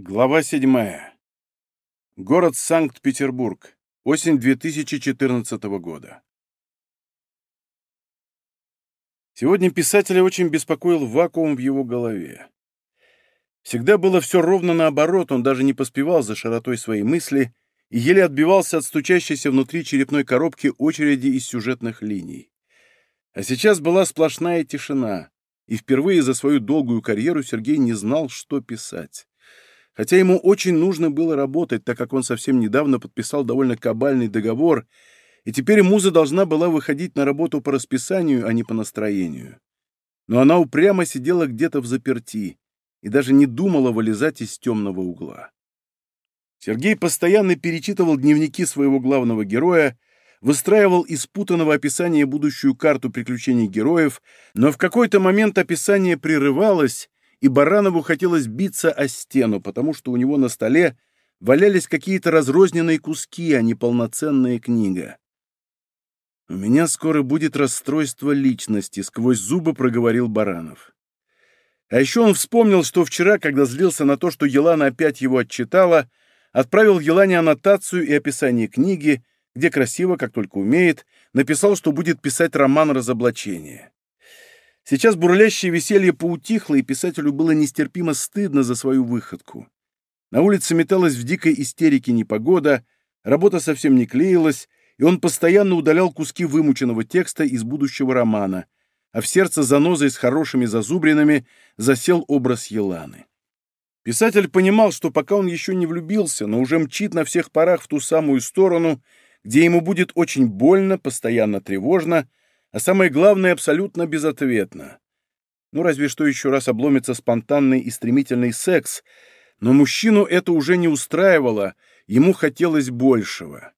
Глава 7. Город Санкт-Петербург. Осень 2014 года. Сегодня писателя очень беспокоил вакуум в его голове. Всегда было все ровно наоборот, он даже не поспевал за широтой своей мысли и еле отбивался от стучащейся внутри черепной коробки очереди из сюжетных линий. А сейчас была сплошная тишина, и впервые за свою долгую карьеру Сергей не знал, что писать. Хотя ему очень нужно было работать, так как он совсем недавно подписал довольно кабальный договор, и теперь муза должна была выходить на работу по расписанию, а не по настроению. Но она упрямо сидела где-то в заперти и даже не думала вылезать из темного угла. Сергей постоянно перечитывал дневники своего главного героя, выстраивал из путанного описания будущую карту приключений героев, но в какой-то момент описание прерывалось, и Баранову хотелось биться о стену, потому что у него на столе валялись какие-то разрозненные куски, а не полноценная книга. «У меня скоро будет расстройство личности», — сквозь зубы проговорил Баранов. А еще он вспомнил, что вчера, когда злился на то, что Елана опять его отчитала, отправил Елане аннотацию и описание книги, где красиво, как только умеет, написал, что будет писать роман разоблачения. Сейчас бурлящее веселье поутихло, и писателю было нестерпимо стыдно за свою выходку. На улице металась в дикой истерике непогода, работа совсем не клеилась, и он постоянно удалял куски вымученного текста из будущего романа, а в сердце занозой с хорошими зазубринами засел образ Еланы. Писатель понимал, что пока он еще не влюбился, но уже мчит на всех парах в ту самую сторону, где ему будет очень больно, постоянно тревожно, а самое главное, абсолютно безответно. Ну, разве что еще раз обломится спонтанный и стремительный секс, но мужчину это уже не устраивало, ему хотелось большего.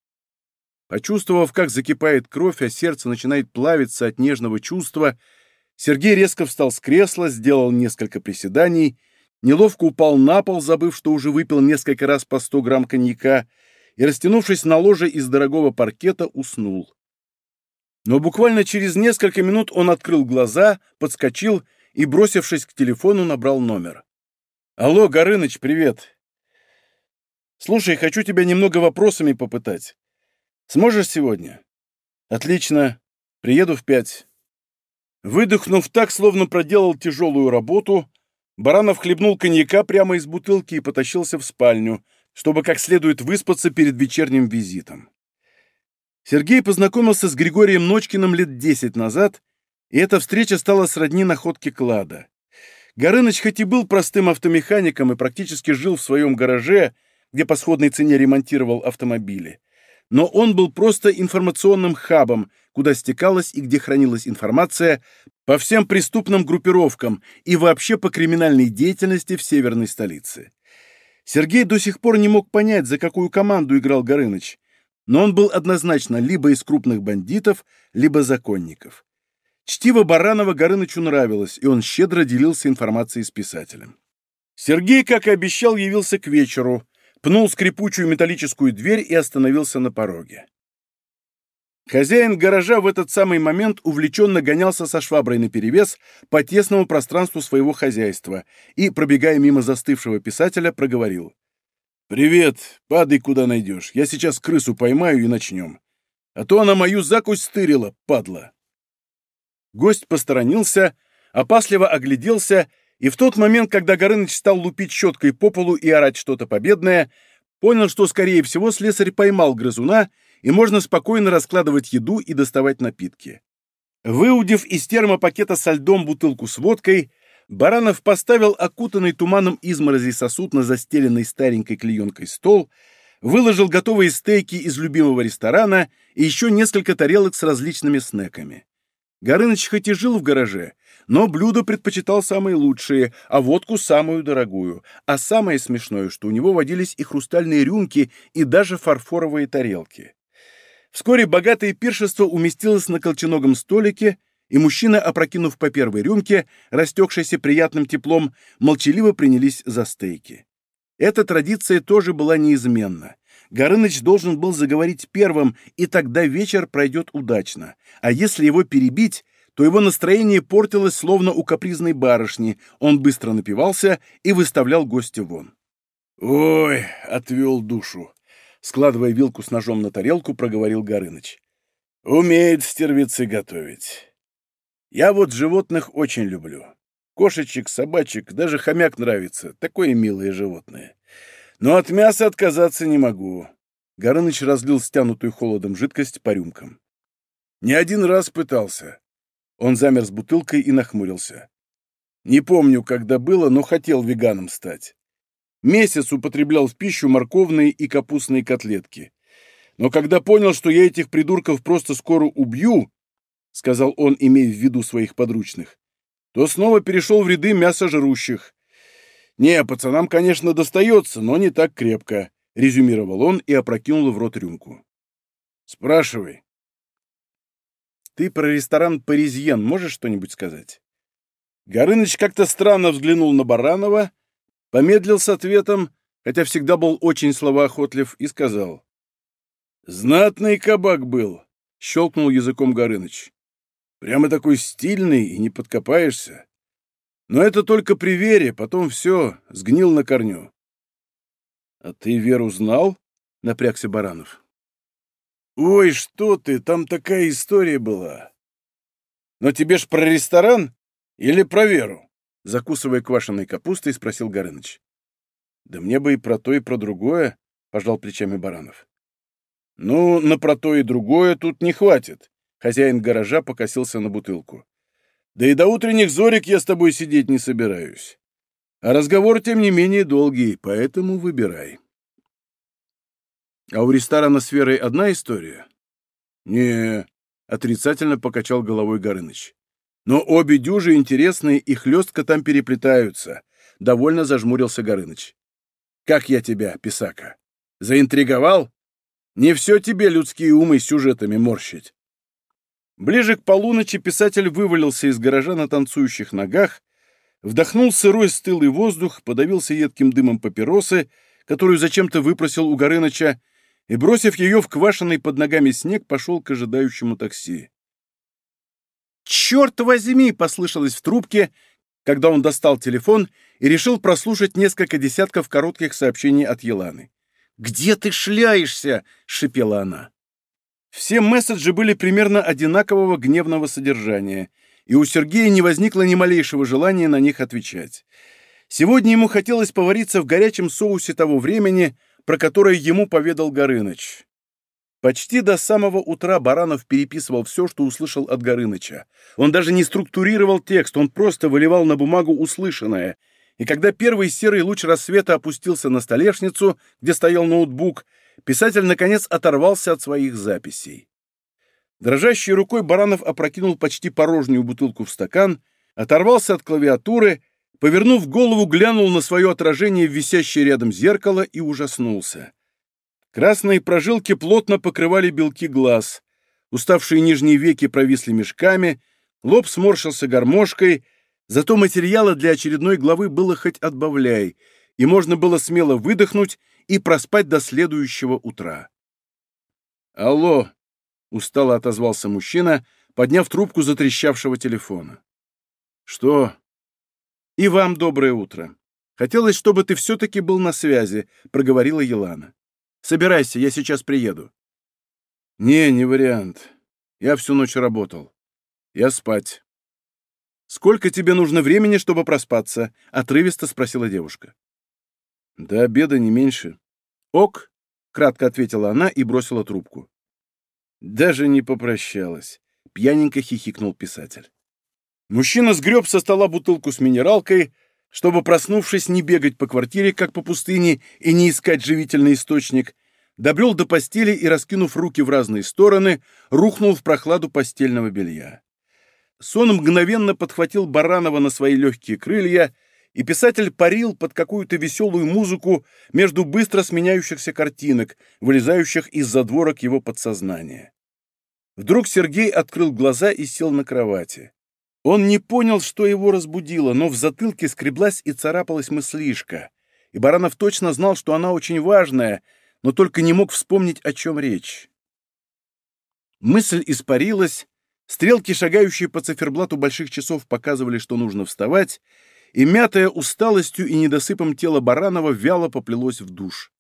Почувствовав, как закипает кровь, а сердце начинает плавиться от нежного чувства, Сергей резко встал с кресла, сделал несколько приседаний, неловко упал на пол, забыв, что уже выпил несколько раз по 100 грамм коньяка, и, растянувшись на ложе из дорогого паркета, уснул. Но буквально через несколько минут он открыл глаза, подскочил и, бросившись к телефону, набрал номер. «Алло, Горыныч, привет. Слушай, хочу тебя немного вопросами попытать. Сможешь сегодня?» «Отлично. Приеду в пять». Выдохнув так, словно проделал тяжелую работу, Баранов хлебнул коньяка прямо из бутылки и потащился в спальню, чтобы как следует выспаться перед вечерним визитом. Сергей познакомился с Григорием Ночкиным лет десять назад, и эта встреча стала сродни находке клада. Горыныч хоть и был простым автомехаником и практически жил в своем гараже, где по сходной цене ремонтировал автомобили, но он был просто информационным хабом, куда стекалась и где хранилась информация по всем преступным группировкам и вообще по криминальной деятельности в северной столице. Сергей до сих пор не мог понять, за какую команду играл Горыныч, но он был однозначно либо из крупных бандитов, либо законников. Чтиво Баранова Горынычу нравилось, и он щедро делился информацией с писателем. Сергей, как и обещал, явился к вечеру, пнул скрипучую металлическую дверь и остановился на пороге. Хозяин гаража в этот самый момент увлеченно гонялся со шваброй наперевес по тесному пространству своего хозяйства и, пробегая мимо застывшего писателя, проговорил. «Привет! Падай, куда найдешь. Я сейчас крысу поймаю и начнем. А то она мою закусь стырила, падла!» Гость посторонился, опасливо огляделся, и в тот момент, когда Горыныч стал лупить щеткой по полу и орать что-то победное, понял, что, скорее всего, слесарь поймал грызуна, и можно спокойно раскладывать еду и доставать напитки. Выудив из термопакета со льдом бутылку с водкой, Баранов поставил окутанный туманом изморози сосуд на застеленный старенькой клеенкой стол, выложил готовые стейки из любимого ресторана и еще несколько тарелок с различными снеками. Горыныч хоть и жил в гараже, но блюда предпочитал самые лучшие, а водку самую дорогую. А самое смешное, что у него водились и хрустальные рюмки, и даже фарфоровые тарелки. Вскоре богатое пиршество уместилось на колченогом столике, и мужчины, опрокинув по первой рюмке, растекшейся приятным теплом, молчаливо принялись за стейки. Эта традиция тоже была неизменна. Горыныч должен был заговорить первым, и тогда вечер пройдет удачно. А если его перебить, то его настроение портилось словно у капризной барышни, он быстро напивался и выставлял гостя вон. «Ой!» — отвел душу. Складывая вилку с ножом на тарелку, проговорил Горыныч. «Умеет стервицы готовить. Я вот животных очень люблю. Кошечек, собачек, даже хомяк нравится. Такое милое животное. Но от мяса отказаться не могу». Горыныч разлил стянутую холодом жидкость по рюмкам. «Не один раз пытался». Он замер с бутылкой и нахмурился. «Не помню, когда было, но хотел веганом стать. Месяц употреблял в пищу морковные и капустные котлетки. Но когда понял, что я этих придурков просто скоро убью, — сказал он, имея в виду своих подручных, — то снова перешел в ряды мясожрущих. «Не, пацанам, конечно, достается, но не так крепко», — резюмировал он и опрокинул в рот рюмку. «Спрашивай». «Ты про ресторан «Паризьен» можешь что-нибудь сказать?» Горыныч как-то странно взглянул на Баранова, помедлил с ответом, хотя всегда был очень словоохотлив, и сказал. «Знатный кабак был», — щелкнул языком Горыныч. «Прямо такой стильный, и не подкопаешься. Но это только при вере, потом все, сгнил на корню». «А ты Веру знал?» — напрягся Баранов. «Ой, что ты, там такая история была. Но тебе ж про ресторан или про Веру?» Закусывая квашеной капустой, спросил Горыныч. «Да мне бы и про то, и про другое», — пожал плечами Баранов. «Ну, на про то и другое тут не хватит», — хозяин гаража покосился на бутылку. «Да и до утренних зорек я с тобой сидеть не собираюсь. А разговор, тем не менее, долгий, поэтому выбирай». «А у ресторана с Верой одна история?» «Не», — отрицательно покачал головой Горыныч. Но обе дюжи интересные и хлестко там переплетаются. Довольно зажмурился Горыныч. Как я тебя, писака? Заинтриговал? Не все тебе людские умы сюжетами морщить. Ближе к полуночи писатель вывалился из гаража на танцующих ногах, вдохнул сырой стылый воздух, подавился едким дымом папиросы, которую зачем-то выпросил у Горыныча, и, бросив ее в квашенный под ногами снег, пошел к ожидающему такси. «Черт возьми!» — послышалось в трубке, когда он достал телефон и решил прослушать несколько десятков коротких сообщений от Еланы. «Где ты шляешься?» — шипела она. Все месседжи были примерно одинакового гневного содержания, и у Сергея не возникло ни малейшего желания на них отвечать. Сегодня ему хотелось повариться в горячем соусе того времени, про которое ему поведал Горыныч. Почти до самого утра Баранов переписывал все, что услышал от Горыныча. Он даже не структурировал текст, он просто выливал на бумагу услышанное. И когда первый серый луч рассвета опустился на столешницу, где стоял ноутбук, писатель, наконец, оторвался от своих записей. Дрожащей рукой Баранов опрокинул почти порожнюю бутылку в стакан, оторвался от клавиатуры, повернув голову, глянул на свое отражение в висящее рядом зеркало и ужаснулся. Красные прожилки плотно покрывали белки глаз, уставшие нижние веки провисли мешками, лоб сморщился гармошкой, зато материала для очередной главы было хоть отбавляй, и можно было смело выдохнуть и проспать до следующего утра. «Алло!» — устало отозвался мужчина, подняв трубку затрещавшего телефона. «Что?» «И вам доброе утро. Хотелось, чтобы ты все-таки был на связи», — проговорила Елана. Собирайся, я сейчас приеду». «Не, не вариант. Я всю ночь работал. Я спать». «Сколько тебе нужно времени, чтобы проспаться?» — отрывисто спросила девушка. «До обеда не меньше». «Ок», — кратко ответила она и бросила трубку. Даже не попрощалась. Пьяненько хихикнул писатель. Мужчина сгреб со стола бутылку с минералкой, чтобы, проснувшись, не бегать по квартире, как по пустыне, и не искать живительный источник, добрел до постели и, раскинув руки в разные стороны, рухнул в прохладу постельного белья. Сон мгновенно подхватил Баранова на свои легкие крылья, и писатель парил под какую-то веселую музыку между быстро сменяющихся картинок, вылезающих из задворок его подсознания. Вдруг Сергей открыл глаза и сел на кровати. Он не понял, что его разбудило, но в затылке скреблась и царапалась мыслишка, и Баранов точно знал, что она очень важная, но только не мог вспомнить, о чем речь. Мысль испарилась, стрелки, шагающие по циферблату больших часов, показывали, что нужно вставать, и, мятая усталостью и недосыпом тело Баранова, вяло поплелось в душ.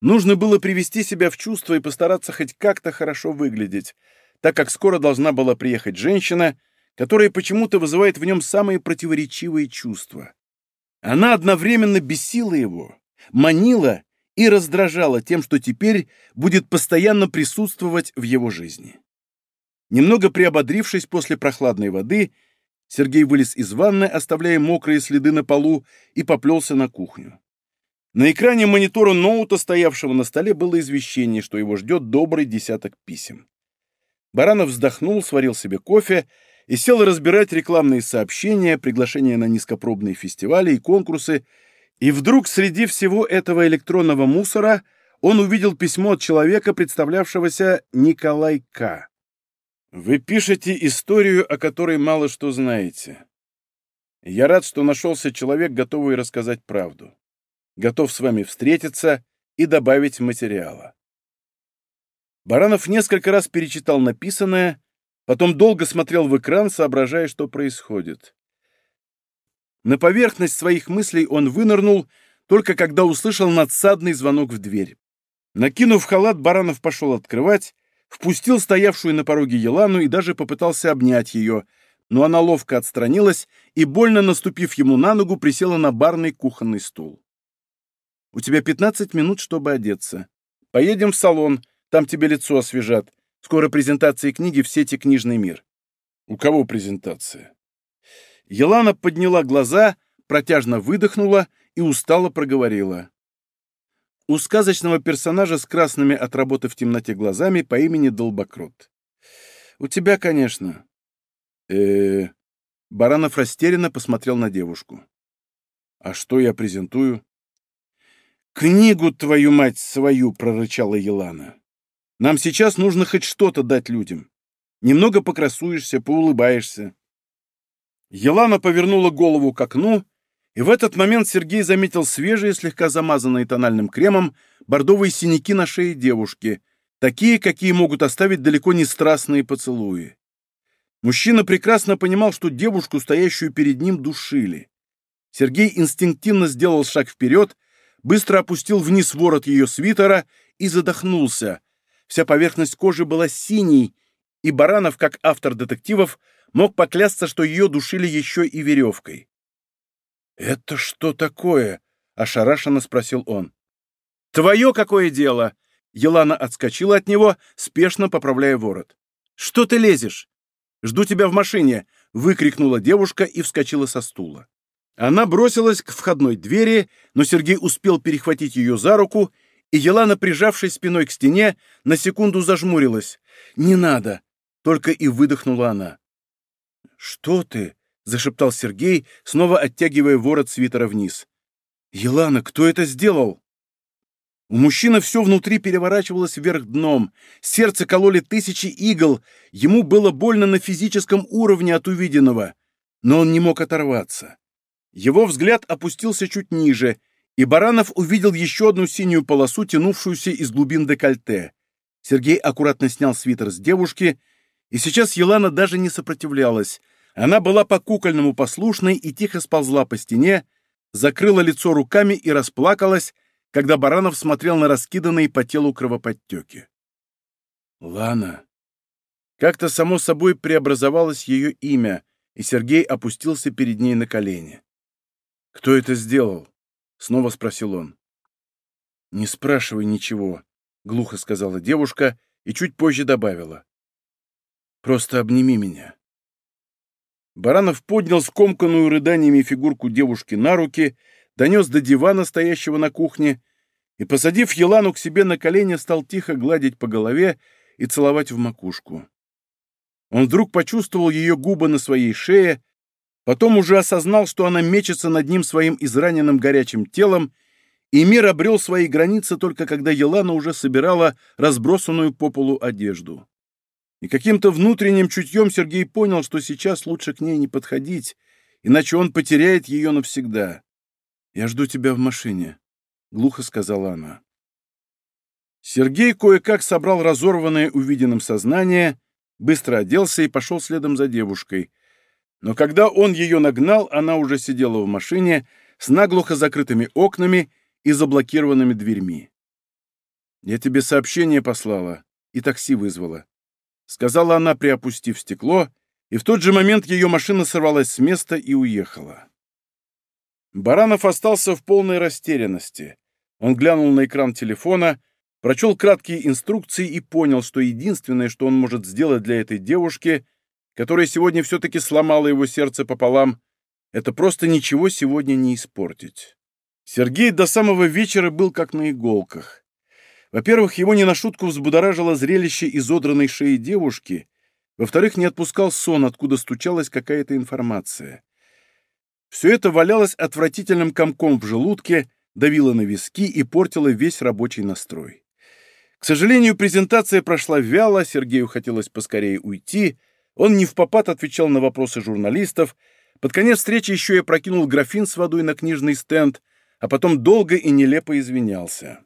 Нужно было привести себя в чувство и постараться хоть как-то хорошо выглядеть, так как скоро должна была приехать женщина, которая почему-то вызывает в нем самые противоречивые чувства. Она одновременно бесила его, манила и раздражала тем, что теперь будет постоянно присутствовать в его жизни. Немного приободрившись после прохладной воды, Сергей вылез из ванны, оставляя мокрые следы на полу, и поплелся на кухню. На экране монитора ноута, стоявшего на столе, было извещение, что его ждет добрый десяток писем. Баранов вздохнул, сварил себе кофе и сел разбирать рекламные сообщения, приглашения на низкопробные фестивали и конкурсы, и вдруг среди всего этого электронного мусора он увидел письмо от человека, представлявшегося Николай К. «Вы пишете историю, о которой мало что знаете. Я рад, что нашелся человек, готовый рассказать правду. Готов с вами встретиться и добавить материала». Баранов несколько раз перечитал написанное, потом долго смотрел в экран, соображая, что происходит. На поверхность своих мыслей он вынырнул, только когда услышал надсадный звонок в дверь. Накинув халат, Баранов пошел открывать, впустил стоявшую на пороге Елану и даже попытался обнять ее, но она ловко отстранилась и, больно наступив ему на ногу, присела на барный кухонный стул. «У тебя пятнадцать минут, чтобы одеться. Поедем в салон, там тебе лицо освежат. Скоро презентация книги в сети «Книжный мир». «У кого презентация?» Елана подняла глаза, протяжно выдохнула и устало проговорила. У сказочного персонажа с красными от работы в темноте глазами по имени Долбокрот. «У тебя, конечно». э Баранов растерянно посмотрел на девушку. «А что я презентую?» «Книгу, твою мать, свою!» — прорычала Елана. «Нам сейчас нужно хоть что-то дать людям. Немного покрасуешься, поулыбаешься. Елана повернула голову к окну, и в этот момент Сергей заметил свежие, слегка замазанные тональным кремом, бордовые синяки на шее девушки, такие, какие могут оставить далеко не страстные поцелуи. Мужчина прекрасно понимал, что девушку, стоящую перед ним, душили. Сергей инстинктивно сделал шаг вперед, быстро опустил вниз ворот ее свитера и задохнулся. Вся поверхность кожи была синей, и Баранов, как автор детективов, мог поклясться, что ее душили еще и веревкой. «Это что такое?» — ошарашенно спросил он. «Твое какое дело?» Елана отскочила от него, спешно поправляя ворот. «Что ты лезешь? Жду тебя в машине!» — выкрикнула девушка и вскочила со стула. Она бросилась к входной двери, но Сергей успел перехватить ее за руку, и Елана, прижавшись спиной к стене, на секунду зажмурилась. «Не надо!» — только и выдохнула она. «Что ты?» — зашептал Сергей, снова оттягивая ворот свитера вниз. «Елана, кто это сделал?» У мужчины все внутри переворачивалось вверх дном, сердце кололи тысячи игл, ему было больно на физическом уровне от увиденного, но он не мог оторваться. Его взгляд опустился чуть ниже, и Баранов увидел еще одну синюю полосу, тянувшуюся из глубин декольте. Сергей аккуратно снял свитер с девушки, и сейчас Елана даже не сопротивлялась, она была по-кукольному послушной и тихо сползла по стене, закрыла лицо руками и расплакалась, когда Баранов смотрел на раскиданные по телу кровоподтеки. «Лана». Как-то само собой преобразовалось ее имя, и Сергей опустился перед ней на колени. «Кто это сделал?» — снова спросил он. «Не спрашивай ничего», — глухо сказала девушка и чуть позже добавила. «Просто обними меня». Баранов поднял скомканную рыданиями фигурку девушки на руки, донес до дивана, стоящего на кухне, и, посадив Елану к себе на колени, стал тихо гладить по голове и целовать в макушку. Он вдруг почувствовал ее губы на своей шее, потом уже осознал, что она мечется над ним своим израненным горячим телом, и мир обрел свои границы только когда Елана уже собирала разбросанную по полу одежду. И каким-то внутренним чутьем Сергей понял, что сейчас лучше к ней не подходить, иначе он потеряет ее навсегда. «Я жду тебя в машине», — глухо сказала она. Сергей кое-как собрал разорванное увиденным сознание, быстро оделся и пошел следом за девушкой. Но когда он ее нагнал, она уже сидела в машине с наглухо закрытыми окнами и заблокированными дверьми. «Я тебе сообщение послала и такси вызвала», — сказала она, приопустив стекло, и в тот же момент ее машина сорвалась с места и уехала. Баранов остался в полной растерянности. Он глянул на экран телефона, прочел краткие инструкции и понял, что единственное, что он может сделать для этой девушки, которая сегодня все-таки сломала его сердце пополам, это просто ничего сегодня не испортить. Сергей до самого вечера был как на иголках. Во-первых, его не на шутку взбудоражило зрелище изодранной шеи девушки, во-вторых, не отпускал сон, откуда стучалась какая-то информация. Все это валялось отвратительным комком в желудке, давило на виски и портило весь рабочий настрой. К сожалению, презентация прошла вяло, Сергею хотелось поскорее уйти, он не в попад отвечал на вопросы журналистов, под конец встречи еще и прокинул графин с водой на книжный стенд, а потом долго и нелепо извинялся.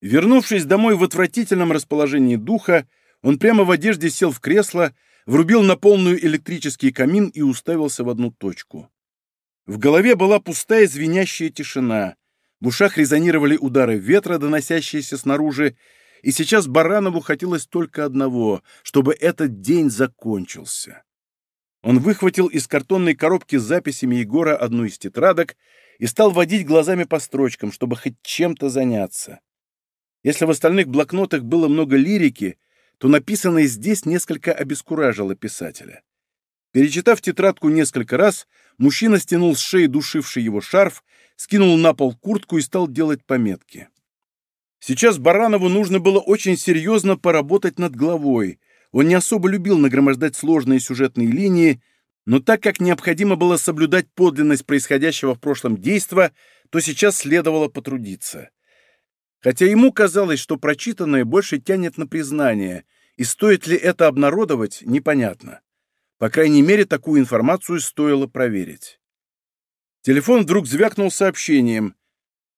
Вернувшись домой в отвратительном расположении духа, он прямо в одежде сел в кресло, врубил на полную электрический камин и уставился в одну точку. В голове была пустая звенящая тишина. В ушах резонировали удары ветра, доносящиеся снаружи, и сейчас Баранову хотелось только одного, чтобы этот день закончился. Он выхватил из картонной коробки с записями Егора одну из тетрадок и стал водить глазами по строчкам, чтобы хоть чем-то заняться. Если в остальных блокнотах было много лирики, то написанное здесь несколько обескуражило писателя. Перечитав тетрадку несколько раз, мужчина стянул с шеи душивший его шарф, скинул на пол куртку и стал делать пометки. Сейчас Баранову нужно было очень серьезно поработать над головой. Он не особо любил нагромождать сложные сюжетные линии, но так как необходимо было соблюдать подлинность происходящего в прошлом действа, то сейчас следовало потрудиться. Хотя ему казалось, что прочитанное больше тянет на признание, и стоит ли это обнародовать, непонятно. По крайней мере, такую информацию стоило проверить. Телефон вдруг звякнул сообщением.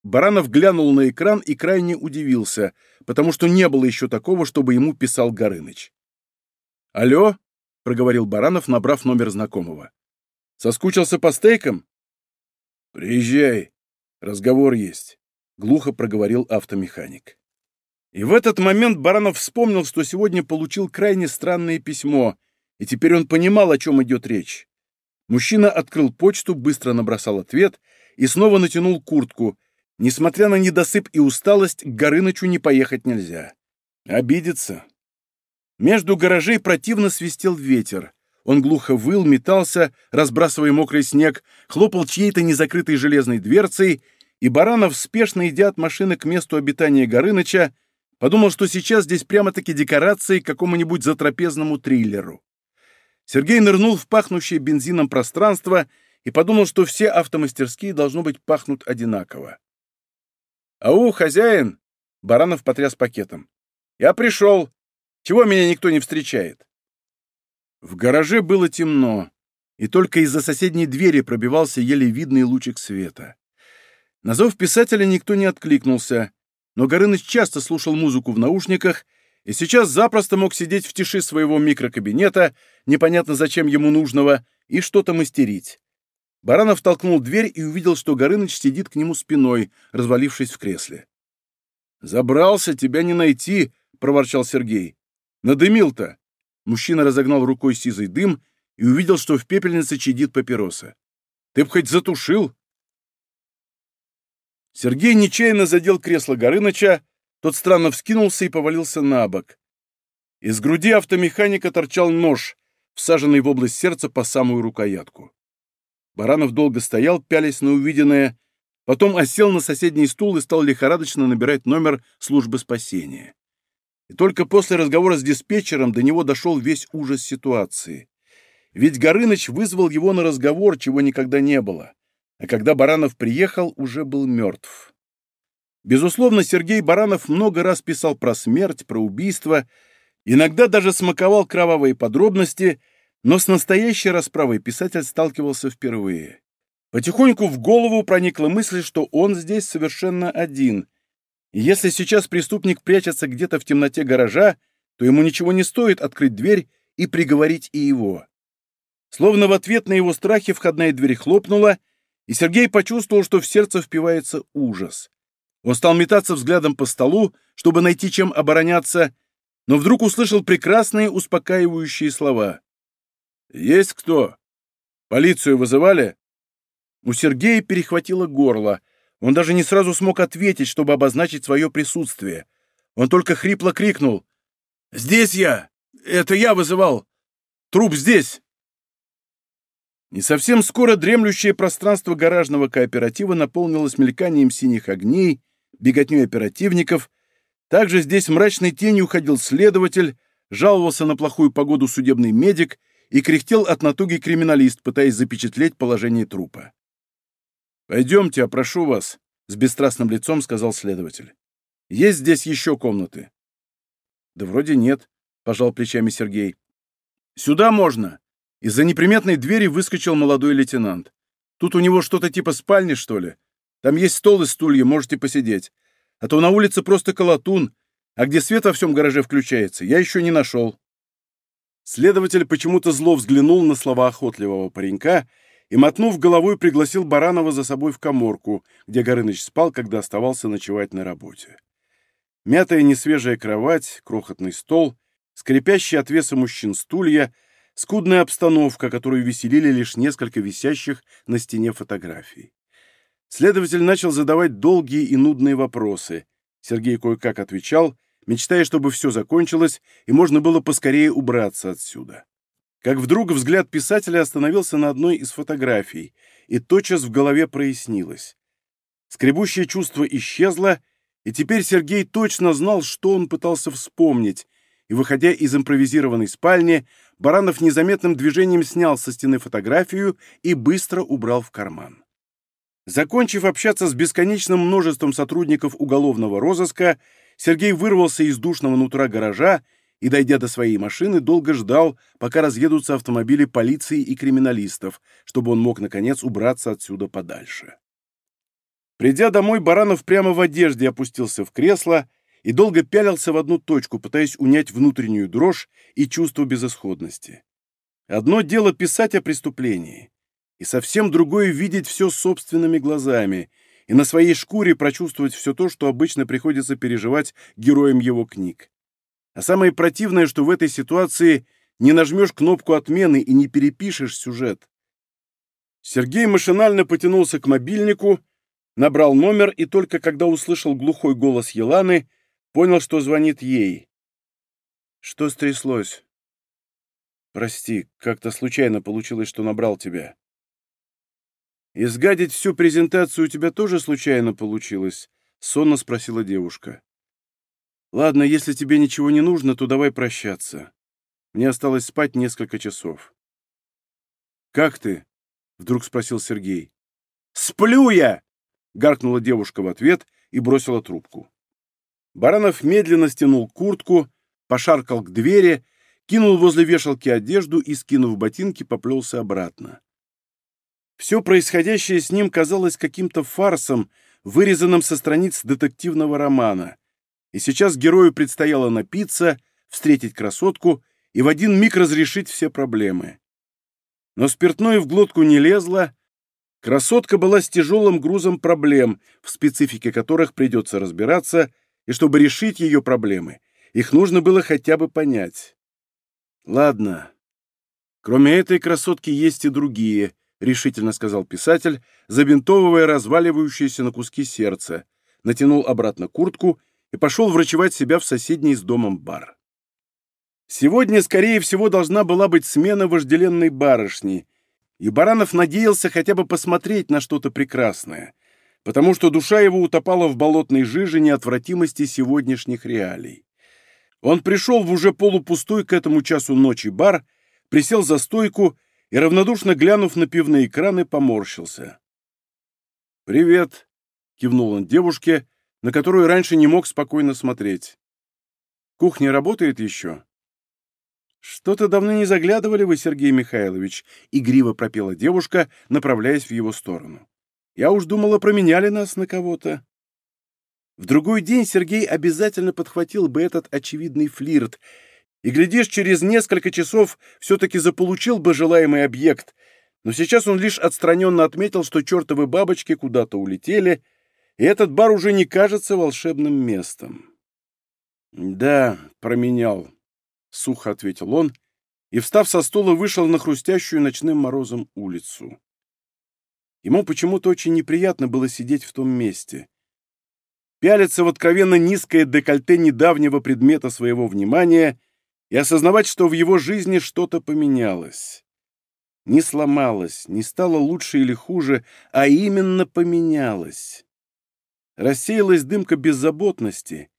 Баранов глянул на экран и крайне удивился, потому что не было еще такого, чтобы ему писал Горыныч. «Алло?» — проговорил Баранов, набрав номер знакомого. «Соскучился по стейкам?» «Приезжай. Разговор есть», — глухо проговорил автомеханик. И в этот момент Баранов вспомнил, что сегодня получил крайне странное письмо — и теперь он понимал, о чем идет речь. Мужчина открыл почту, быстро набросал ответ и снова натянул куртку. Несмотря на недосып и усталость, к Горынычу не поехать нельзя. Обидится. Между гаражей противно свистел ветер. Он глухо выл, метался, разбрасывая мокрый снег, хлопал чьей-то незакрытой железной дверцей, и Баранов, спешно идя от машины к месту обитания Горыныча, подумал, что сейчас здесь прямо-таки декорации к какому-нибудь затрапезному триллеру. Сергей нырнул в пахнущее бензином пространство и подумал, что все автомастерские должно быть пахнут одинаково. «Ау, хозяин!» — Баранов потряс пакетом. «Я пришел. Чего меня никто не встречает?» В гараже было темно, и только из-за соседней двери пробивался еле видный лучик света. На зов писателя никто не откликнулся, но Горыныч часто слушал музыку в наушниках и сейчас запросто мог сидеть в тиши своего микрокабинета, непонятно зачем ему нужного, и что-то мастерить. Баранов толкнул дверь и увидел, что Горыныч сидит к нему спиной, развалившись в кресле. «Забрался, тебя не найти», — проворчал Сергей. «Надымил-то». Мужчина разогнал рукой сизый дым и увидел, что в пепельнице чадит папироса. «Ты б хоть затушил?» Сергей нечаянно задел кресло Горыныча, тот странно вскинулся и повалился на бок. Из груди автомеханика торчал нож, всаженный в область сердца по самую рукоятку. Баранов долго стоял, пялясь на увиденное, потом осел на соседний стул и стал лихорадочно набирать номер службы спасения. И только после разговора с диспетчером до него дошел весь ужас ситуации. Ведь Горыныч вызвал его на разговор, чего никогда не было. А когда Баранов приехал, уже был мертв. Безусловно, Сергей Баранов много раз писал про смерть, про убийство, иногда даже смаковал кровавые подробности, но с настоящей расправой писатель сталкивался впервые. Потихоньку в голову проникла мысль, что он здесь совершенно один. Если сейчас преступник прячется где-то в темноте гаража, то ему ничего не стоит открыть дверь и приговорить и его. Словно в ответ на его страхи входная дверь хлопнула, и Сергей почувствовал, что в сердце впивается ужас. Он стал метаться взглядом по столу, чтобы найти чем обороняться, но вдруг услышал прекрасные успокаивающие слова. «Есть кто? Полицию вызывали?» У Сергея перехватило горло. Он даже не сразу смог ответить, чтобы обозначить свое присутствие. Он только хрипло крикнул. «Здесь я! Это я вызывал! Труп здесь!» Не совсем скоро дремлющее пространство гаражного кооператива наполнилось мельканием синих огней, беготней оперативников. Также здесь мрачной тенью уходил следователь, жаловался на плохую погоду судебный медик и кряхтел от натуги криминалист, пытаясь запечатлеть положение трупа. «Пойдемте, опрошу вас», — с бесстрастным лицом сказал следователь. «Есть здесь еще комнаты?» «Да вроде нет», — пожал плечами Сергей. «Сюда можно!» Из-за неприметной двери выскочил молодой лейтенант. «Тут у него что-то типа спальни, что ли? Там есть стол и стулья, можете посидеть. А то на улице просто колотун, а где свет во всем гараже включается, я еще не нашел». Следователь почему-то зло взглянул на слова охотливого паренька и, мотнув головой, пригласил Баранова за собой в коморку, где Горыныч спал, когда оставался ночевать на работе. Мятая несвежая кровать, крохотный стол, скрипящие от веса мужчин стулья — скудная обстановка, которую веселили лишь несколько висящих на стене фотографий. Следователь начал задавать долгие и нудные вопросы. Сергей кое-как отвечал, мечтая, чтобы все закончилось и можно было поскорее убраться отсюда. Как вдруг взгляд писателя остановился на одной из фотографий, и тотчас в голове прояснилось. Скребущее чувство исчезло, и теперь Сергей точно знал, что он пытался вспомнить, и, выходя из импровизированной спальни, Баранов незаметным движением снял со стены фотографию и быстро убрал в карман. Закончив общаться с бесконечным множеством сотрудников уголовного розыска, Сергей вырвался из душного нутра гаража и, дойдя до своей машины, долго ждал, пока разъедутся автомобили полиции и криминалистов, чтобы он мог, наконец, убраться отсюда подальше. Придя домой, Баранов прямо в одежде опустился в кресло и долго пялился в одну точку, пытаясь унять внутреннюю дрожь и чувство безысходности. Одно дело писать о преступлении, и совсем другое видеть все собственными глазами и на своей шкуре прочувствовать все то, что обычно приходится переживать героям его книг. А самое противное, что в этой ситуации не нажмешь кнопку отмены и не перепишешь сюжет. Сергей машинально потянулся к мобильнику, набрал номер и только когда услышал глухой голос Еланы, Понял, что звонит ей. Что стряслось? Прости, как-то случайно получилось, что набрал тебя. Изгадить всю презентацию у тебя тоже случайно получилось? Сонно спросила девушка. Ладно, если тебе ничего не нужно, то давай прощаться. Мне осталось спать несколько часов. Как ты? Вдруг спросил Сергей. «Сплю я!» — гаркнула девушка в ответ и бросила трубку. Баранов медленно стянул куртку, пошаркал к двери, кинул возле вешалки одежду и, скинув ботинки, поплелся обратно. Все происходящее с ним казалось каким-то фарсом, вырезанным со страниц детективного романа. И сейчас герою предстояло напиться, встретить красотку и в один миг разрешить все проблемы. Но спиртное в глотку не лезло, красотка была с тяжелым грузом проблем, в специфике которых придется разбираться — и чтобы решить ее проблемы, их нужно было хотя бы понять. «Ладно. Кроме этой красотки есть и другие», — решительно сказал писатель, забинтовывая разваливающееся на куски сердце, натянул обратно куртку и пошел врачевать себя в соседний с домом бар. Сегодня, скорее всего, должна была быть смена вожделенной барышни, и Баранов надеялся хотя бы посмотреть на что-то прекрасное, потому что душа его утопала в болотной жиже неотвратимости сегодняшних реалий. Он пришел в уже полупустой к этому часу ночи бар, присел за стойку и, равнодушно глянув на пивные экраны, поморщился. «Привет!» — кивнул он девушке, на которую раньше не мог спокойно смотреть. «Кухня работает еще?» «Что-то давно не заглядывали вы, Сергей Михайлович», — игриво пропела девушка, направляясь в его сторону. Я уж думала, променяли нас на кого-то. В другой день Сергей обязательно подхватил бы этот очевидный флирт, и, глядишь, через несколько часов все-таки заполучил бы желаемый объект, но сейчас он лишь отстраненно отметил, что чертовы бабочки куда-то улетели, и этот бар уже не кажется волшебным местом. «Да, променял», — сухо ответил он, и, встав со стула, вышел на хрустящую ночным морозом улицу. Ему почему-то очень неприятно было сидеть в том месте. Пялиться в откровенно низкое декольте недавнего предмета своего внимания и осознавать, что в его жизни что-то поменялось. Не сломалось, не стало лучше или хуже, а именно поменялось. Рассеялась дымка беззаботности,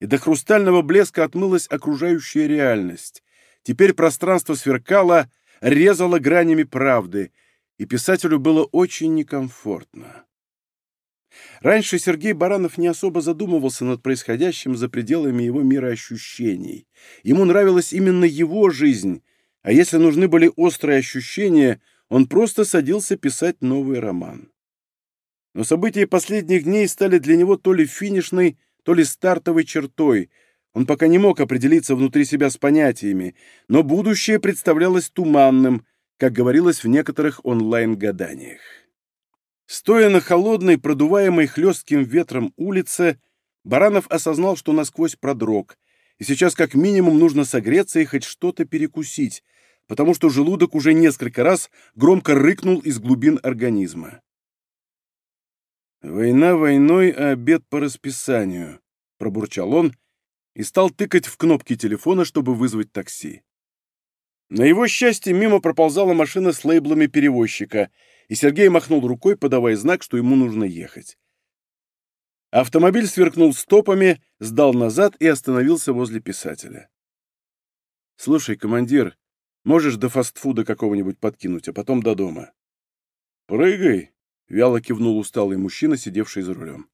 и до хрустального блеска отмылась окружающая реальность. Теперь пространство сверкало, резало гранями правды, и писателю было очень некомфортно. Раньше Сергей Баранов не особо задумывался над происходящим за пределами его мира ощущений. Ему нравилась именно его жизнь, а если нужны были острые ощущения, он просто садился писать новый роман. Но события последних дней стали для него то ли финишной, то ли стартовой чертой. Он пока не мог определиться внутри себя с понятиями, но будущее представлялось туманным, как говорилось в некоторых онлайн-гаданиях. Стоя на холодной, продуваемой хлестким ветром улице, Баранов осознал, что насквозь продрог, и сейчас как минимум нужно согреться и хоть что-то перекусить, потому что желудок уже несколько раз громко рыкнул из глубин организма. «Война войной, а обед по расписанию», — пробурчал он и стал тыкать в кнопки телефона, чтобы вызвать такси. На его счастье мимо проползала машина с лейблами перевозчика — и Сергей махнул рукой, подавая знак, что ему нужно ехать. Автомобиль сверкнул стопами, сдал назад и остановился возле писателя. «Слушай, командир, можешь до фастфуда какого-нибудь подкинуть, а потом до дома?» «Прыгай!» — вяло кивнул усталый мужчина, сидевший за рулем.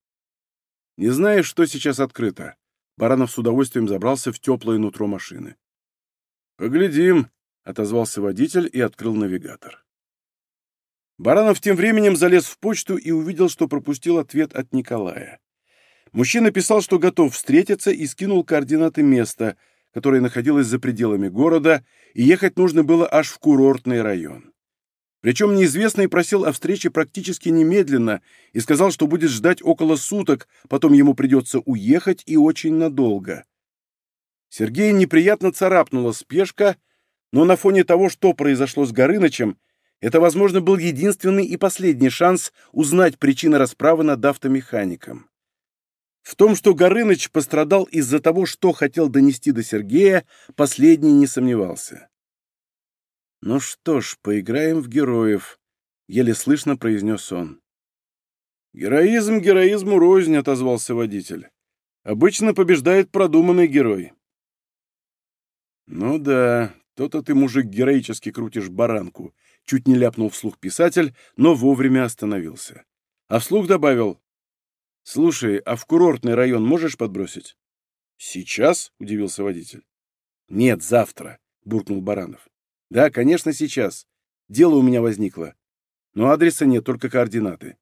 «Не знаешь, что сейчас открыто?» Баранов с удовольствием забрался в теплое нутро машины. «Поглядим», — отозвался водитель и открыл навигатор. Баранов тем временем залез в почту и увидел, что пропустил ответ от Николая. Мужчина писал, что готов встретиться и скинул координаты места, которое находилось за пределами города, и ехать нужно было аж в курортный район. Причем неизвестный просил о встрече практически немедленно и сказал, что будет ждать около суток, потом ему придется уехать и очень надолго. Сергея неприятно царапнула спешка, но на фоне того, что произошло с Горынычем, это, возможно, был единственный и последний шанс узнать причины расправы над автомехаником. В том, что Горыныч пострадал из-за того, что хотел донести до Сергея, последний не сомневался. «Ну что ж, поиграем в героев», — еле слышно произнес он. «Героизм героизму рознь», — отозвался водитель. «Обычно побеждает продуманный герой». «Ну да, то-то ты, мужик, героически крутишь баранку», Чуть не ляпнул вслух писатель, но вовремя остановился. А вслух добавил. «Слушай, а в курортный район можешь подбросить?» «Сейчас?» — удивился водитель. «Нет, завтра», — буркнул Баранов. «Да, конечно, сейчас. Дело у меня возникло. Но адреса нет, только координаты».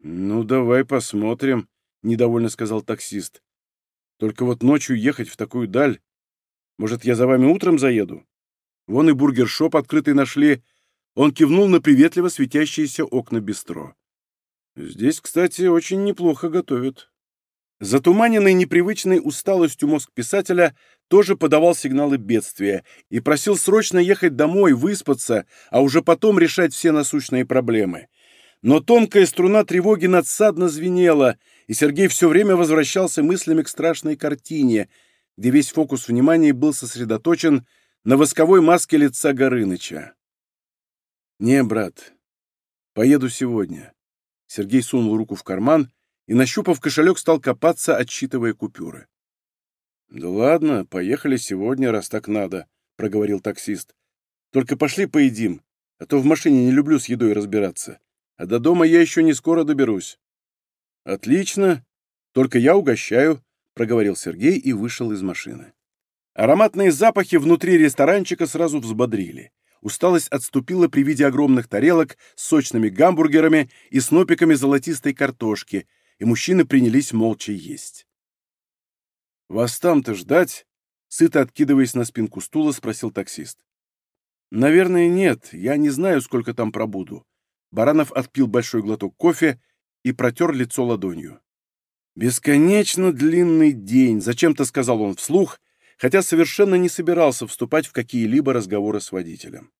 «Ну, давай посмотрим», — недовольно сказал таксист. «Только вот ночью ехать в такую даль. Может, я за вами утром заеду?» Вон и бургершоп открытый нашли. Он кивнул на приветливо светящиеся окна бистро. Здесь, кстати, очень неплохо готовят. Затуманенный непривычной усталостью мозг писателя тоже подавал сигналы бедствия и просил срочно ехать домой, выспаться, а уже потом решать все насущные проблемы. Но тонкая струна тревоги надсадно звенела, и Сергей все время возвращался мыслями к страшной картине, где весь фокус внимания был сосредоточен на восковой маске лица Горыныча. «Не, брат, поеду сегодня». Сергей сунул руку в карман и, нащупав кошелек, стал копаться, отсчитывая купюры. «Да ладно, поехали сегодня, раз так надо», — проговорил таксист. «Только пошли поедим, а то в машине не люблю с едой разбираться. А до дома я еще не скоро доберусь». «Отлично, только я угощаю», — проговорил Сергей и вышел из машины. Ароматные запахи внутри ресторанчика сразу взбодрили. Усталость отступила при виде огромных тарелок с сочными гамбургерами и снопиками золотистой картошки, и мужчины принялись молча есть. «Вас там-то ждать?» — сыто откидываясь на спинку стула, спросил таксист. «Наверное, нет. Я не знаю, сколько там пробуду». Баранов отпил большой глоток кофе и протер лицо ладонью. «Бесконечно длинный день», — зачем-то сказал он вслух, хотя совершенно не собирался вступать в какие-либо разговоры с водителем.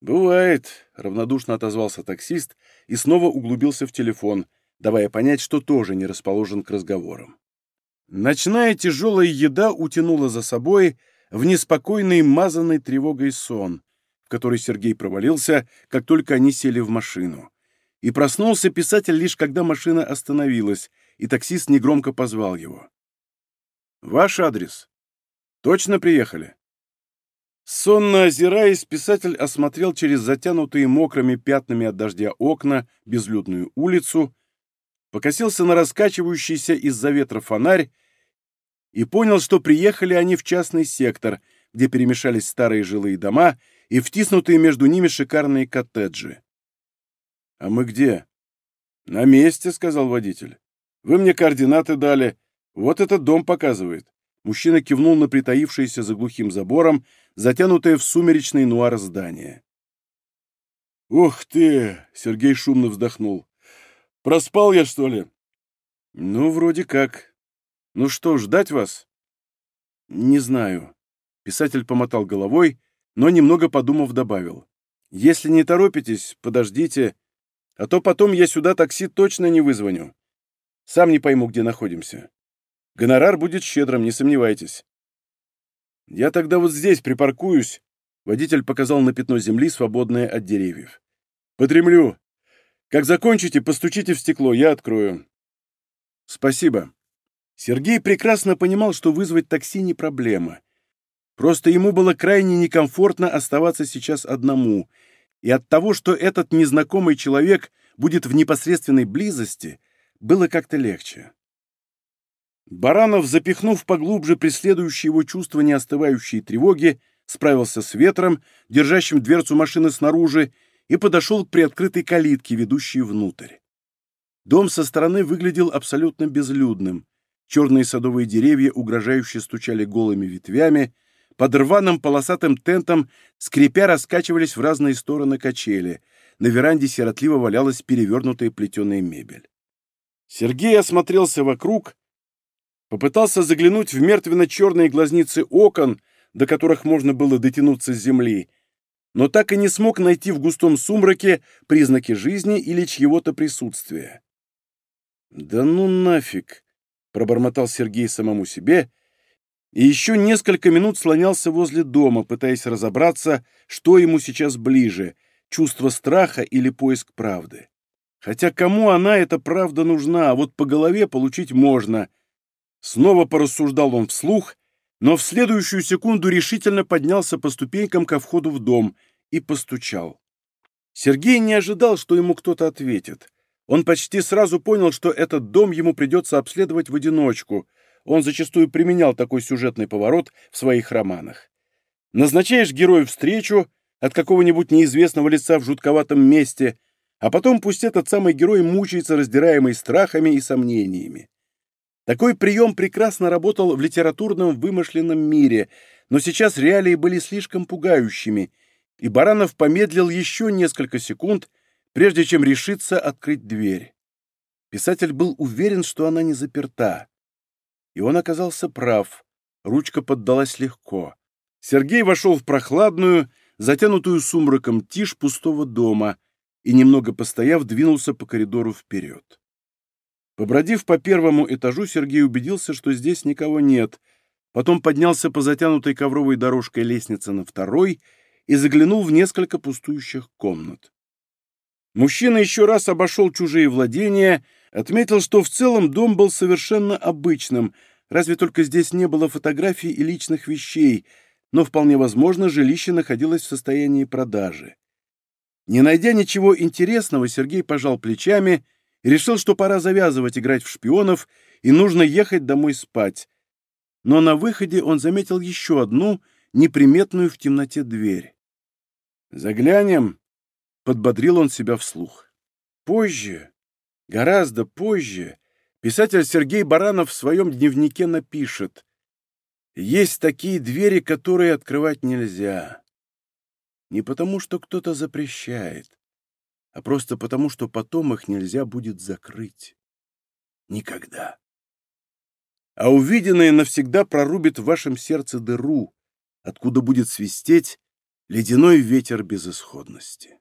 «Бывает», — равнодушно отозвался таксист и снова углубился в телефон, давая понять, что тоже не расположен к разговорам. Ночная тяжелая еда утянула за собой в неспокойный мазанный тревогой сон, в который Сергей провалился, как только они сели в машину. И проснулся писатель лишь когда машина остановилась, и таксист негромко позвал его. «Ваш адрес? Точно приехали?» Сонно озираясь, писатель осмотрел через затянутые мокрыми пятнами от дождя окна безлюдную улицу, покосился на раскачивающийся из-за ветра фонарь и понял, что приехали они в частный сектор, где перемешались старые жилые дома и втиснутые между ними шикарные коттеджи. «А мы где?» «На месте», — сказал водитель. «Вы мне координаты дали. Вот этот дом показывает». Мужчина кивнул на притаившееся за глухим забором, затянутое в сумеречный нуар здание. «Ух ты!» — Сергей шумно вздохнул. «Проспал я, что ли?» «Ну, вроде как. Ну что, ждать вас?» «Не знаю». Писатель помотал головой, но, немного подумав, добавил. «Если не торопитесь, подождите, а то потом я сюда такси точно не вызвоню. Сам не пойму, где находимся. Гонорар будет щедрым, не сомневайтесь. Я тогда вот здесь припаркуюсь. Водитель показал на пятно земли, свободное от деревьев. Подремлю. Как закончите, постучите в стекло, я открою. Спасибо. Сергей прекрасно понимал, что вызвать такси не проблема. Просто ему было крайне некомфортно оставаться сейчас одному — и от того, что этот незнакомый человек будет в непосредственной близости, было как-то легче. Баранов, запихнув поглубже преследующие его чувства неостывающей тревоги, справился с ветром, держащим дверцу машины снаружи, и подошел к приоткрытой калитке, ведущей внутрь. Дом со стороны выглядел абсолютно безлюдным. Черные садовые деревья угрожающе стучали голыми ветвями, под рваным полосатым тентом, скрипя, раскачивались в разные стороны качели. На веранде сиротливо валялась перевернутая плетеная мебель. Сергей осмотрелся вокруг, попытался заглянуть в мертвенно-черные глазницы окон, до которых можно было дотянуться с земли, но так и не смог найти в густом сумраке признаки жизни или чьего-то присутствия. «Да ну нафиг!» — пробормотал Сергей самому себе — и еще несколько минут слонялся возле дома, пытаясь разобраться, что ему сейчас ближе — чувство страха или поиск правды. Хотя кому она, эта правда, нужна, а вот по голове получить можно. Снова порассуждал он вслух, но в следующую секунду решительно поднялся по ступенькам ко входу в дом и постучал. Сергей не ожидал, что ему кто-то ответит. Он почти сразу понял, что этот дом ему придется обследовать в одиночку — он зачастую применял такой сюжетный поворот в своих романах. Назначаешь герою встречу от какого-нибудь неизвестного лица в жутковатом месте, а потом пусть этот самый герой мучается, раздираемый страхами и сомнениями. Такой прием прекрасно работал в литературном вымышленном мире, но сейчас реалии были слишком пугающими, и Баранов помедлил еще несколько секунд, прежде чем решиться открыть дверь. Писатель был уверен, что она не заперта. И он оказался прав. Ручка поддалась легко. Сергей вошел в прохладную, затянутую сумраком тишь пустого дома и, немного постояв, двинулся по коридору вперед. Побродив по первому этажу, Сергей убедился, что здесь никого нет, потом поднялся по затянутой ковровой дорожкой лестнице на второй и заглянул в несколько пустующих комнат. Мужчина еще раз обошел чужие владения Отметил, что в целом дом был совершенно обычным, разве только здесь не было фотографий и личных вещей, но вполне возможно, жилище находилось в состоянии продажи. Не найдя ничего интересного, Сергей пожал плечами и решил, что пора завязывать играть в шпионов и нужно ехать домой спать. Но на выходе он заметил еще одну, неприметную в темноте дверь. «Заглянем», — подбодрил он себя вслух. «Позже, Гораздо позже писатель Сергей Баранов в своем дневнике напишет Есть такие двери, которые открывать нельзя. Не потому, что кто-то запрещает, а просто потому, что потом их нельзя будет закрыть. Никогда. А увиденное навсегда прорубит в вашем сердце дыру, откуда будет свистеть ледяной ветер безысходности.